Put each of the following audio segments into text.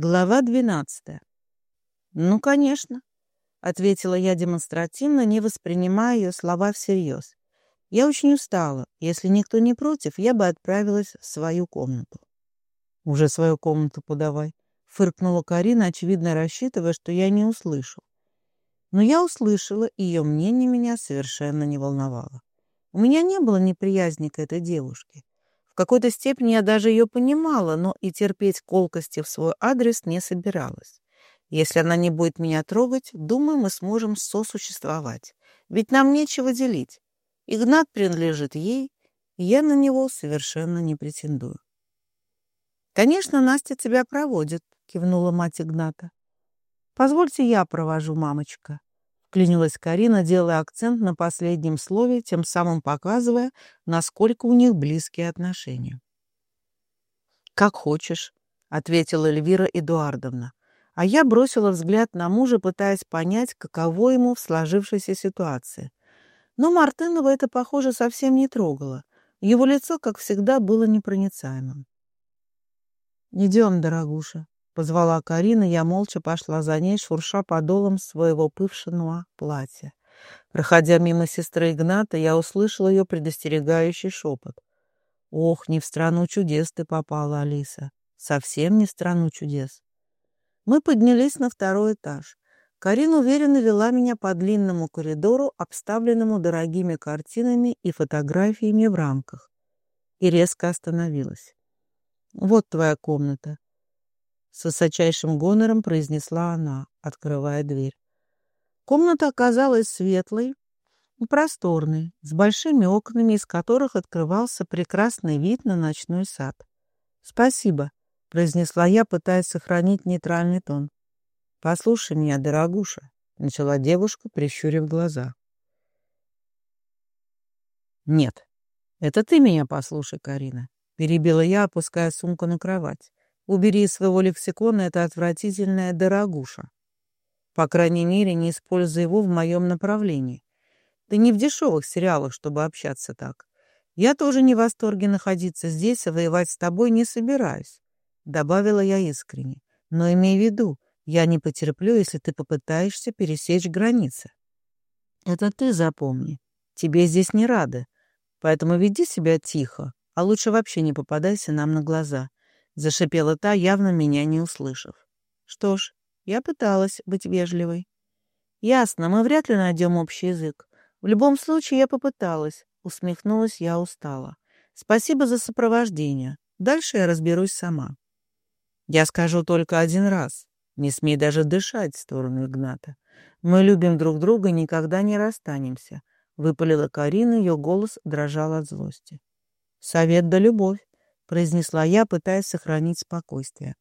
Глава двенадцатая. «Ну, конечно», — ответила я демонстративно, не воспринимая ее слова всерьез. «Я очень устала. Если никто не против, я бы отправилась в свою комнату». «Уже свою комнату подавай», — фыркнула Карина, очевидно рассчитывая, что я не услышу. Но я услышала, и ее мнение меня совершенно не волновало. У меня не было неприязни к этой девушке какой-то степени я даже ее понимала, но и терпеть колкости в свой адрес не собиралась. Если она не будет меня трогать, думаю, мы сможем сосуществовать. Ведь нам нечего делить. Игнат принадлежит ей, и я на него совершенно не претендую. «Конечно, Настя тебя проводит», — кивнула мать Игната. «Позвольте, я провожу, мамочка», Клянилась Карина, делая акцент на последнем слове, тем самым показывая, насколько у них близкие отношения. «Как хочешь», — ответила Эльвира Эдуардовна. А я бросила взгляд на мужа, пытаясь понять, каково ему в сложившейся ситуации. Но Мартынова это, похоже, совсем не трогало. Его лицо, как всегда, было непроницаемым. «Идем, дорогуша», Позвала Карина, я молча пошла за ней, шурша подолом своего пывшего платья. Проходя мимо сестры Игната, я услышала ее предостерегающий шепот. «Ох, не в страну чудес ты попала, Алиса. Совсем не в страну чудес». Мы поднялись на второй этаж. Карина уверенно вела меня по длинному коридору, обставленному дорогими картинами и фотографиями в рамках, и резко остановилась. «Вот твоя комната. С высочайшим гонором произнесла она, открывая дверь. Комната оказалась светлой и просторной, с большими окнами, из которых открывался прекрасный вид на ночной сад. «Спасибо», — произнесла я, пытаясь сохранить нейтральный тон. «Послушай меня, дорогуша», — начала девушка, прищурив глаза. «Нет, это ты меня послушай, Карина», — перебила я, опуская сумку на кровать. Убери из своего лексикона это отвратительное «дорогуша». По крайней мере, не используй его в моем направлении. Ты не в дешевых сериалах, чтобы общаться так. Я тоже не в восторге находиться здесь, а воевать с тобой не собираюсь. Добавила я искренне. Но имей в виду, я не потерплю, если ты попытаешься пересечь границы. Это ты запомни. Тебе здесь не рады. Поэтому веди себя тихо, а лучше вообще не попадайся нам на глаза. Зашипела та, явно меня не услышав. Что ж, я пыталась быть вежливой. Ясно, мы вряд ли найдем общий язык. В любом случае, я попыталась. Усмехнулась я устала. Спасибо за сопровождение. Дальше я разберусь сама. Я скажу только один раз. Не смей даже дышать в сторону Игната. Мы любим друг друга, никогда не расстанемся. Выпалила Карина, ее голос дрожал от злости. Совет да любовь произнесла я, пытаясь сохранить спокойствие.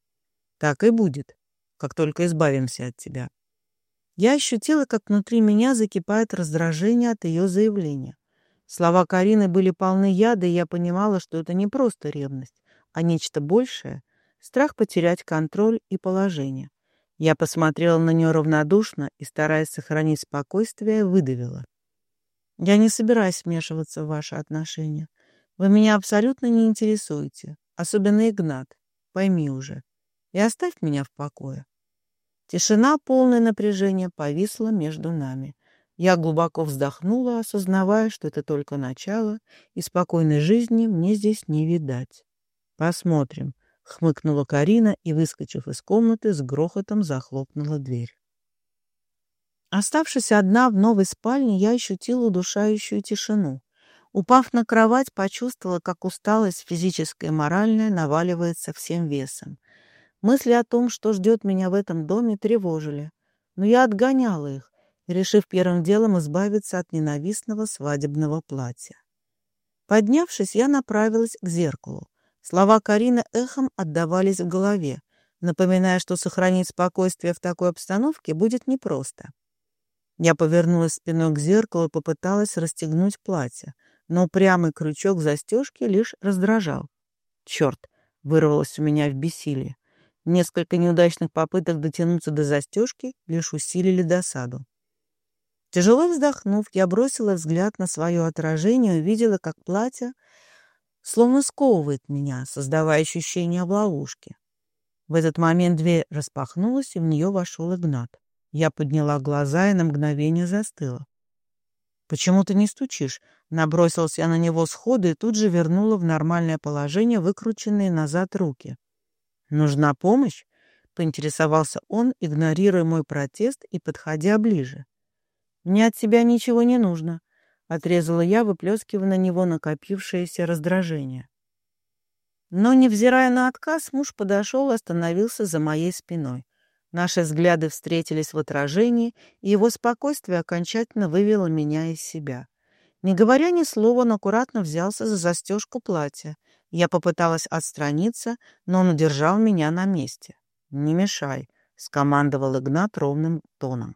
Так и будет, как только избавимся от тебя. Я ощутила, как внутри меня закипает раздражение от ее заявления. Слова Карины были полны яда, и я понимала, что это не просто ревность, а нечто большее — страх потерять контроль и положение. Я посмотрела на нее равнодушно и, стараясь сохранить спокойствие, выдавила. «Я не собираюсь вмешиваться в ваши отношения. Вы меня абсолютно не интересуете, особенно Игнат, пойми уже, и оставь меня в покое. Тишина, полное напряжение, повисла между нами. Я глубоко вздохнула, осознавая, что это только начало, и спокойной жизни мне здесь не видать. «Посмотрим», — хмыкнула Карина и, выскочив из комнаты, с грохотом захлопнула дверь. Оставшись одна в новой спальне, я ощутила удушающую тишину. Упав на кровать, почувствовала, как усталость физическая и моральная наваливается всем весом. Мысли о том, что ждет меня в этом доме, тревожили. Но я отгоняла их, решив первым делом избавиться от ненавистного свадебного платья. Поднявшись, я направилась к зеркалу. Слова Карины эхом отдавались в голове, напоминая, что сохранить спокойствие в такой обстановке будет непросто. Я повернулась спиной к зеркалу и попыталась расстегнуть платье — но упрямый крючок застежки лишь раздражал. Черт, вырвалось у меня в бессилие. Несколько неудачных попыток дотянуться до застежки лишь усилили досаду. Тяжело вздохнув, я бросила взгляд на свое отражение и увидела, как платье словно сковывает меня, создавая ощущение в ловушке. В этот момент дверь распахнулась, и в нее вошел Игнат. Я подняла глаза и на мгновение застыла. «Почему ты не стучишь?» Набросился я на него сходу и тут же вернула в нормальное положение выкрученные назад руки. «Нужна помощь?» — поинтересовался он, игнорируя мой протест и подходя ближе. «Мне от тебя ничего не нужно», — отрезала я, выплескивая на него накопившееся раздражение. Но, невзирая на отказ, муж подошел и остановился за моей спиной. Наши взгляды встретились в отражении, и его спокойствие окончательно вывело меня из себя. Не говоря ни слова, он аккуратно взялся за застежку платья. Я попыталась отстраниться, но он удержал меня на месте. «Не мешай», — скомандовал Игнат ровным тоном.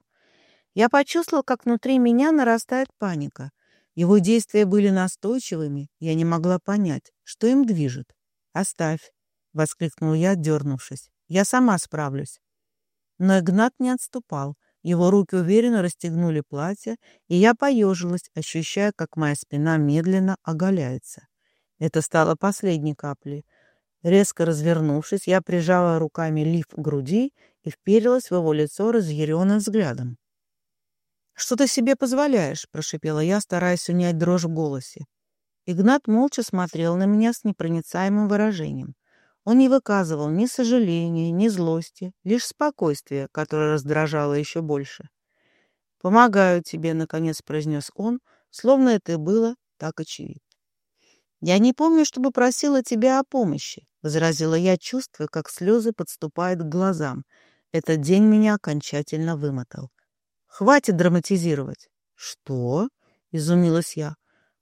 Я почувствовал, как внутри меня нарастает паника. Его действия были настойчивыми, я не могла понять, что им движет. «Оставь», — воскликнул я, дернувшись. «Я сама справлюсь». Но Игнат не отступал. Его руки уверенно расстегнули платье, и я поежилась, ощущая, как моя спина медленно оголяется. Это стало последней каплей. Резко развернувшись, я прижала руками лиф к груди и вперилась в его лицо разъяренным взглядом. «Что ты себе позволяешь?» — прошипела я, стараясь унять дрожь в голосе. Игнат молча смотрел на меня с непроницаемым выражением. Он не выказывал ни сожаления, ни злости, лишь спокойствие, которое раздражало еще больше. «Помогаю тебе», — наконец произнес он, словно это было так очевидно. «Я не помню, чтобы просила тебя о помощи», — возразила я, чувствуя, как слезы подступают к глазам. Этот день меня окончательно вымотал. «Хватит драматизировать». «Что?» — изумилась я.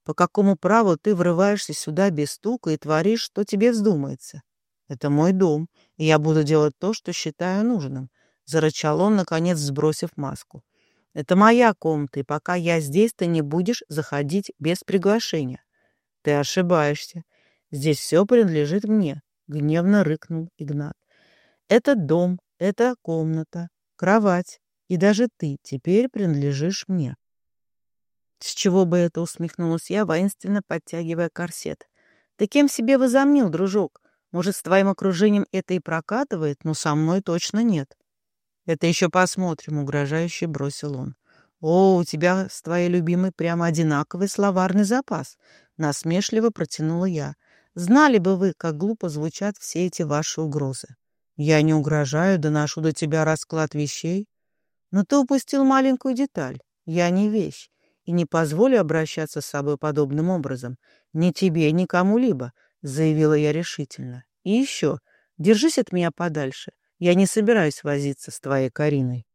«По какому праву ты врываешься сюда без стука и творишь, что тебе вздумается?» «Это мой дом, и я буду делать то, что считаю нужным», — зарычал он, наконец сбросив маску. «Это моя комната, и пока я здесь, ты не будешь заходить без приглашения». «Ты ошибаешься. Здесь все принадлежит мне», — гневно рыкнул Игнат. «Это дом, это комната, кровать, и даже ты теперь принадлежишь мне». «С чего бы это?» — усмехнулась я, воинственно подтягивая корсет. «Ты кем себе возомнил, дружок? Может, с твоим окружением это и прокатывает, но со мной точно нет. Это еще посмотрим, угрожающе бросил он. О, у тебя с твоей любимой прямо одинаковый словарный запас, насмешливо протянула я. Знали бы вы, как глупо звучат все эти ваши угрозы. Я не угрожаю, доношу до тебя расклад вещей. Но ты упустил маленькую деталь. Я не вещь и не позволю обращаться с собой подобным образом. Ни тебе, ни кому-либо. — заявила я решительно. «И еще, держись от меня подальше. Я не собираюсь возиться с твоей Кариной».